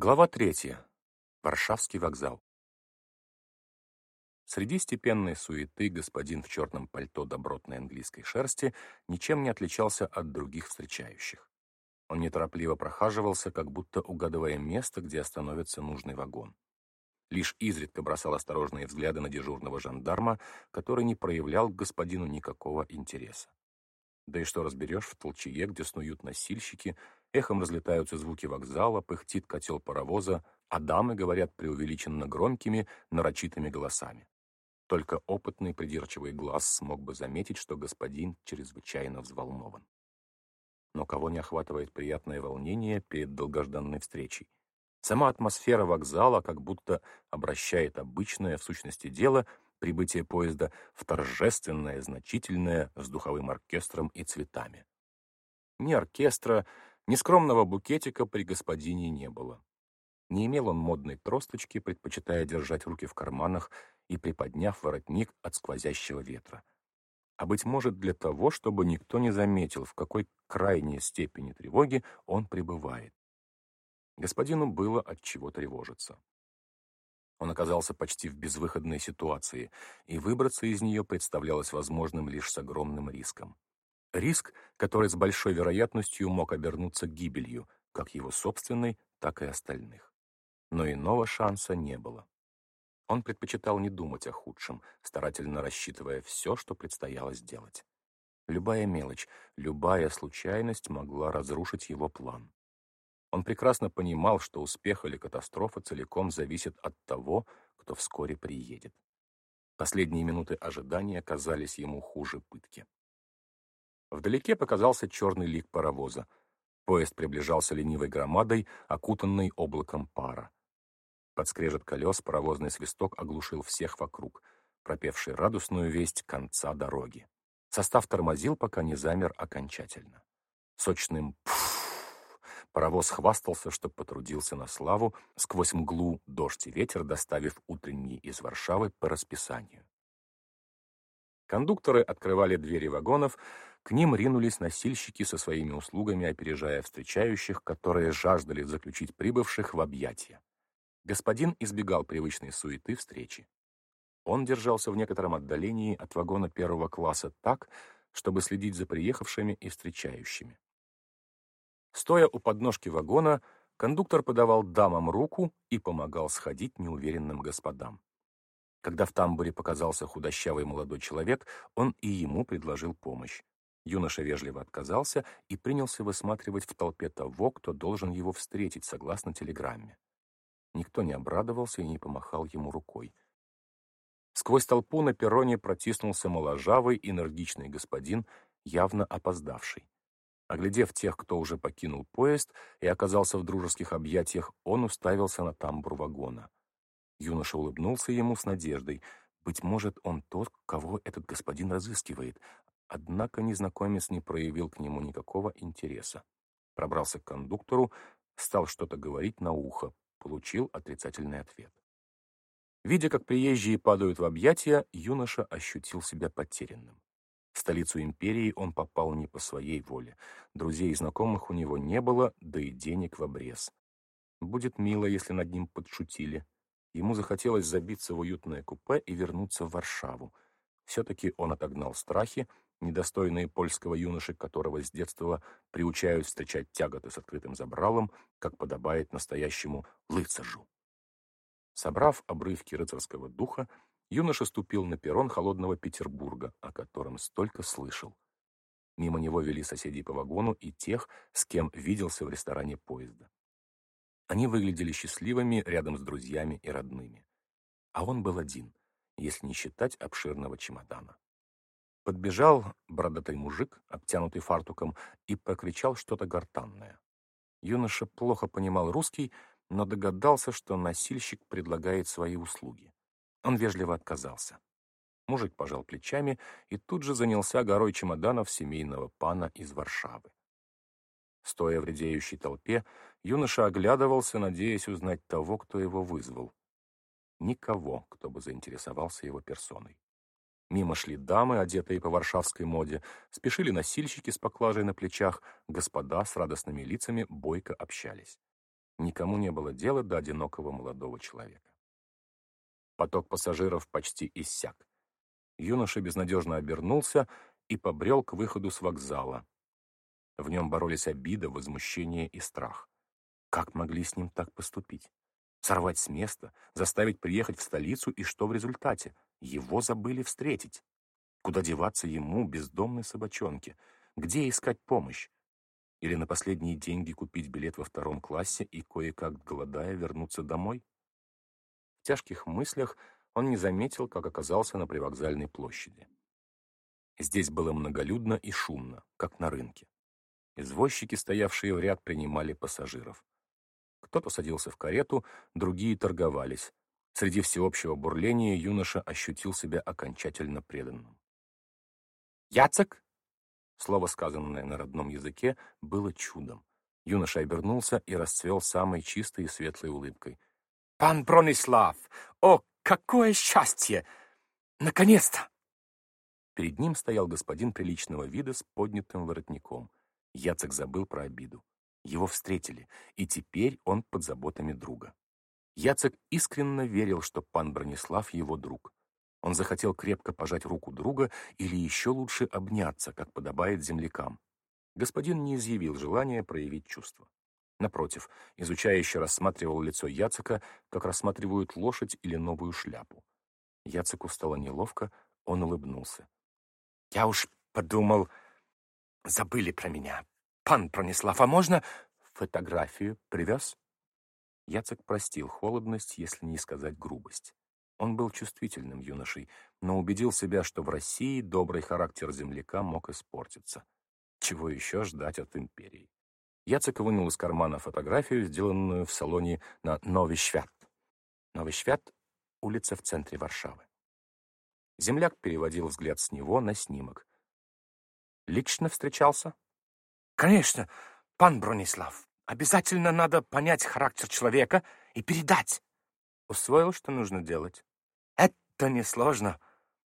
Глава третья. Варшавский вокзал. Среди степенной суеты господин в черном пальто добротной английской шерсти ничем не отличался от других встречающих. Он неторопливо прохаживался, как будто угадывая место, где остановится нужный вагон. Лишь изредка бросал осторожные взгляды на дежурного жандарма, который не проявлял к господину никакого интереса. Да и что разберешь в толчее, где снуют носильщики, эхом разлетаются звуки вокзала, пыхтит котел паровоза, а дамы говорят преувеличенно громкими, нарочитыми голосами. Только опытный придирчивый глаз смог бы заметить, что господин чрезвычайно взволнован. Но кого не охватывает приятное волнение перед долгожданной встречей? Сама атмосфера вокзала как будто обращает обычное, в сущности дела, прибытие поезда в торжественное, значительное, с духовым оркестром и цветами. Ни оркестра, ни скромного букетика при господине не было. Не имел он модной тросточки, предпочитая держать руки в карманах и приподняв воротник от сквозящего ветра. А быть может для того, чтобы никто не заметил, в какой крайней степени тревоги он пребывает. Господину было от чего тревожиться. Он оказался почти в безвыходной ситуации, и выбраться из нее представлялось возможным лишь с огромным риском. Риск, который с большой вероятностью мог обернуться гибелью, как его собственной, так и остальных. Но иного шанса не было. Он предпочитал не думать о худшем, старательно рассчитывая все, что предстояло сделать. Любая мелочь, любая случайность могла разрушить его план. Он прекрасно понимал, что успех или катастрофа целиком зависит от того, кто вскоре приедет. Последние минуты ожидания казались ему хуже пытки. Вдалеке показался черный лик паровоза. Поезд приближался ленивой громадой, окутанной облаком пара. Под скрежет колес паровозный свисток оглушил всех вокруг, пропевший радостную весть конца дороги. Состав тормозил, пока не замер окончательно. Сочным «пф» Паровоз хвастался, что потрудился на славу, сквозь мглу, дождь и ветер, доставив утренние из Варшавы по расписанию. Кондукторы открывали двери вагонов, к ним ринулись носильщики со своими услугами, опережая встречающих, которые жаждали заключить прибывших в объятия. Господин избегал привычной суеты встречи. Он держался в некотором отдалении от вагона первого класса так, чтобы следить за приехавшими и встречающими. Стоя у подножки вагона, кондуктор подавал дамам руку и помогал сходить неуверенным господам. Когда в тамбуре показался худощавый молодой человек, он и ему предложил помощь. Юноша вежливо отказался и принялся высматривать в толпе того, кто должен его встретить, согласно телеграмме. Никто не обрадовался и не помахал ему рукой. Сквозь толпу на перроне протиснулся моложавый, энергичный господин, явно опоздавший. Оглядев тех, кто уже покинул поезд и оказался в дружеских объятиях, он уставился на тамбур вагона. Юноша улыбнулся ему с надеждой. Быть может, он тот, кого этот господин разыскивает. Однако незнакомец не проявил к нему никакого интереса. Пробрался к кондуктору, стал что-то говорить на ухо, получил отрицательный ответ. Видя, как приезжие падают в объятия, юноша ощутил себя потерянным. В столицу империи он попал не по своей воле. Друзей и знакомых у него не было, да и денег в обрез. Будет мило, если над ним подшутили. Ему захотелось забиться в уютное купе и вернуться в Варшаву. Все-таки он отогнал страхи, недостойные польского юноши, которого с детства приучают встречать тяготы с открытым забралом, как подобает настоящему лыцаржу. Собрав обрывки рыцарского духа, юноша ступил на перрон холодного Петербурга, о котором столько слышал. Мимо него вели соседей по вагону и тех, с кем виделся в ресторане поезда. Они выглядели счастливыми рядом с друзьями и родными. А он был один, если не считать обширного чемодана. Подбежал бородатый мужик, обтянутый фартуком, и прокричал что-то гортанное. Юноша плохо понимал русский, но догадался, что носильщик предлагает свои услуги. Он вежливо отказался. Мужик пожал плечами и тут же занялся горой чемоданов семейного пана из Варшавы. Стоя в редеющей толпе, юноша оглядывался, надеясь узнать того, кто его вызвал. Никого, кто бы заинтересовался его персоной. Мимо шли дамы, одетые по варшавской моде, спешили носильщики с поклажей на плечах, господа с радостными лицами бойко общались. Никому не было дела до одинокого молодого человека. Поток пассажиров почти иссяк. Юноша безнадежно обернулся и побрел к выходу с вокзала. В нем боролись обида, возмущение и страх. Как могли с ним так поступить? Сорвать с места, заставить приехать в столицу, и что в результате? Его забыли встретить. Куда деваться ему, бездомной собачонке? Где искать помощь? Или на последние деньги купить билет во втором классе и, кое-как голодая, вернуться домой? В тяжких мыслях он не заметил, как оказался на привокзальной площади. Здесь было многолюдно и шумно, как на рынке. Извозчики, стоявшие в ряд, принимали пассажиров. Кто-то садился в карету, другие торговались. Среди всеобщего бурления юноша ощутил себя окончательно преданным. «Яцек!» Слово, сказанное на родном языке, было чудом. Юноша обернулся и расцвел самой чистой и светлой улыбкой. «Пан Бронислав! О, какое счастье! Наконец-то!» Перед ним стоял господин приличного вида с поднятым воротником. Яцек забыл про обиду. Его встретили, и теперь он под заботами друга. Яцек искренне верил, что пан Бронислав его друг. Он захотел крепко пожать руку друга или еще лучше обняться, как подобает землякам. Господин не изъявил желания проявить чувства. Напротив, изучающе рассматривал лицо Яцека, как рассматривают лошадь или новую шляпу. Яцеку стало неловко, он улыбнулся. «Я уж подумал, забыли про меня. Пан Пронислав, а можно фотографию привез?» Яцек простил холодность, если не сказать грубость. Он был чувствительным юношей, но убедил себя, что в России добрый характер земляка мог испортиться. Чего еще ждать от империи? Яцек вынул из кармана фотографию, сделанную в салоне на Новый Швят. Новый Швят — улица в центре Варшавы. Земляк переводил взгляд с него на снимок. «Лично встречался?» «Конечно, пан Бронислав. Обязательно надо понять характер человека и передать». «Усвоил, что нужно делать?» «Это несложно».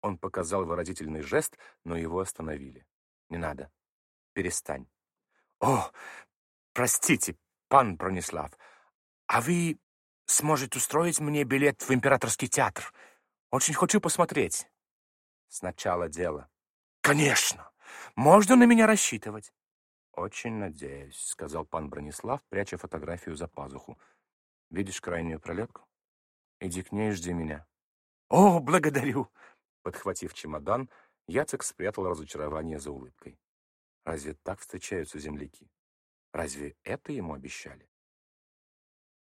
Он показал выразительный жест, но его остановили. «Не надо. Перестань». «О, простите, пан Бронислав, а вы сможете устроить мне билет в императорский театр? Очень хочу посмотреть». «Сначала дело». «Конечно. Можно на меня рассчитывать». «Очень надеюсь», — сказал пан Бронислав, пряча фотографию за пазуху. «Видишь крайнюю пролетку? Иди к ней и жди меня». «О, благодарю!» Подхватив чемодан, Яцек спрятал разочарование за улыбкой. Разве так встречаются земляки? Разве это ему обещали?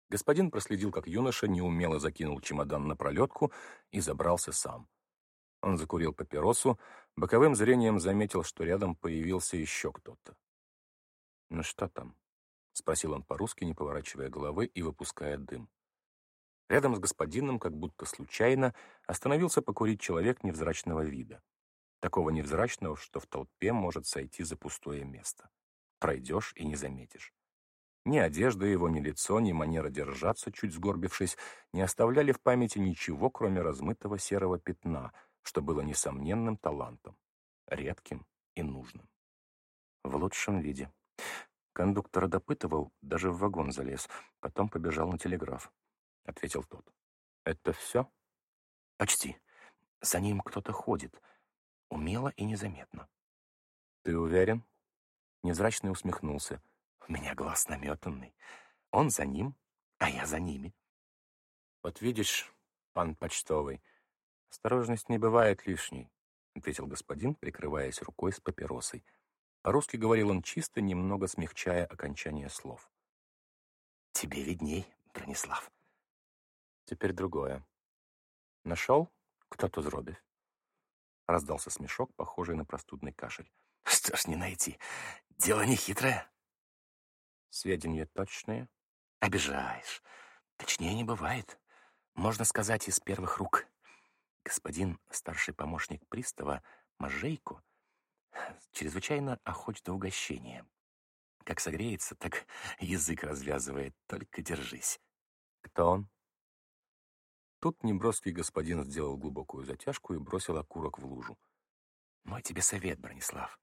Господин проследил, как юноша неумело закинул чемодан на пролетку и забрался сам. Он закурил папиросу, боковым зрением заметил, что рядом появился еще кто-то. «Ну что там?» — спросил он по-русски, не поворачивая головы и выпуская дым. Рядом с господином, как будто случайно, остановился покурить человек невзрачного вида. Такого невзрачного, что в толпе может сойти за пустое место. Пройдешь и не заметишь. Ни одежда его, ни лицо, ни манера держаться, чуть сгорбившись, не оставляли в памяти ничего, кроме размытого серого пятна, что было несомненным талантом, редким и нужным. В лучшем виде. Кондуктора допытывал, даже в вагон залез, потом побежал на телеграф. — ответил тот. «Это все?» «Почти. За ним кто-то ходит. Умело и незаметно». «Ты уверен?» Незрачный усмехнулся. «У меня глаз наметанный. Он за ним, а я за ними». «Вот видишь, пан почтовый, осторожность не бывает лишней», — ответил господин, прикрываясь рукой с папиросой. По-русски говорил он чисто, немного смягчая окончание слов. «Тебе видней, Бронислав», Теперь другое. Нашел, кто тут зробив? Раздался смешок, похожий на простудный кашель. Что ж не найти? Дело не хитрое. Сведения точные? Обижаешь. Точнее не бывает. Можно сказать, из первых рук. Господин старший помощник пристава Можейку чрезвычайно охочет до угощения. Как согреется, так язык развязывает. Только держись. Кто он? Тут неброский господин сделал глубокую затяжку и бросил окурок в лужу. «Мой тебе совет, Бронислав.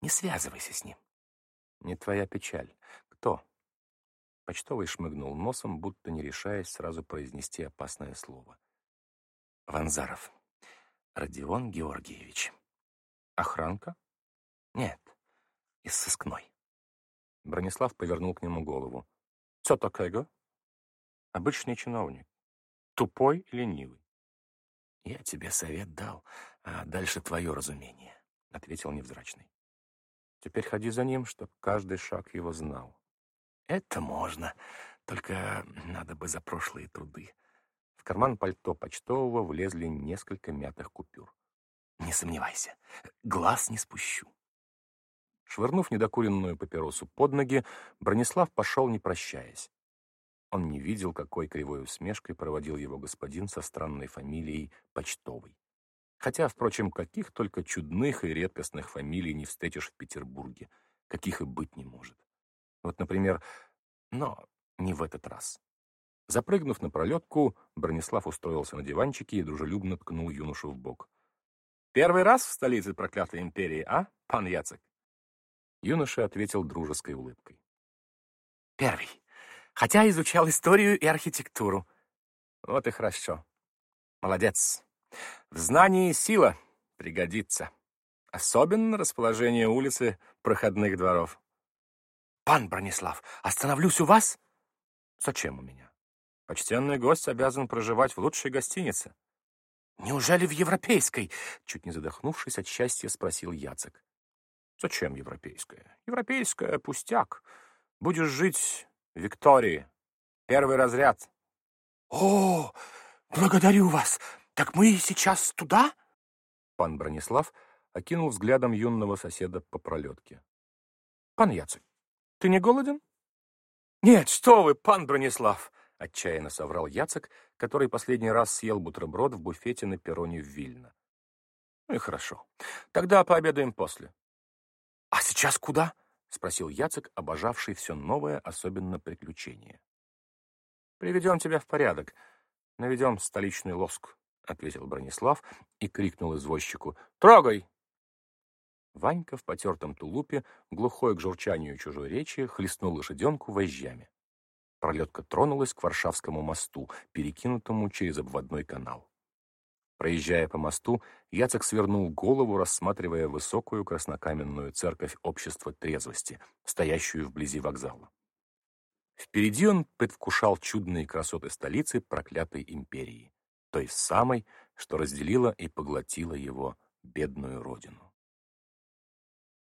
Не связывайся с ним». «Не твоя печаль. Кто?» Почтовый шмыгнул носом, будто не решаясь сразу произнести опасное слово. «Ванзаров. Родион Георгиевич. Охранка? Нет, из сыскной». Бронислав повернул к нему голову. «Что такого?» «Обычный чиновник. Тупой и ленивый». «Я тебе совет дал, а дальше твое разумение», — ответил невзрачный. «Теперь ходи за ним, чтоб каждый шаг его знал». «Это можно, только надо бы за прошлые труды». В карман пальто почтового влезли несколько мятых купюр. «Не сомневайся, глаз не спущу». Швырнув недокуренную папиросу под ноги, Бронислав пошел, не прощаясь. Он не видел, какой кривой усмешкой проводил его господин со странной фамилией Почтовый. Хотя, впрочем, каких только чудных и редкостных фамилий не встретишь в Петербурге, каких и быть не может. Вот, например, но не в этот раз. Запрыгнув на пролетку, Бронислав устроился на диванчике и дружелюбно ткнул юношу в бок. «Первый раз в столице проклятой империи, а, пан Яцек?» Юноша ответил дружеской улыбкой. «Первый. Хотя изучал историю и архитектуру». «Вот и хорошо. Молодец. В знании сила пригодится. Особенно расположение улицы проходных дворов». «Пан Бронислав, остановлюсь у вас?» «Зачем у меня? Почтенный гость обязан проживать в лучшей гостинице». «Неужели в европейской?» Чуть не задохнувшись от счастья, спросил Яцек. Зачем европейская? Европейская — пустяк. Будешь жить в Виктории. Первый разряд. О, благодарю вас. Так мы сейчас туда? Пан Бронислав окинул взглядом юного соседа по пролетке. Пан Яцек, ты не голоден? Нет, что вы, пан Бронислав! Отчаянно соврал Яцек, который последний раз съел бутерброд в буфете на перроне в Вильно. Ну и хорошо. Тогда пообедаем после. «А сейчас куда?» — спросил Яцек, обожавший все новое, особенно приключение. «Приведем тебя в порядок. Наведем столичный лоск», — ответил Бронислав и крикнул извозчику. «Трогай!» Ванька в потертом тулупе, глухой к журчанию чужой речи, хлестнул лошаденку вожжами. Пролетка тронулась к Варшавскому мосту, перекинутому через обводной канал. Проезжая по мосту, Яцек свернул голову, рассматривая высокую краснокаменную церковь общества трезвости, стоящую вблизи вокзала. Впереди он предвкушал чудные красоты столицы проклятой империи, той самой, что разделила и поглотила его бедную родину.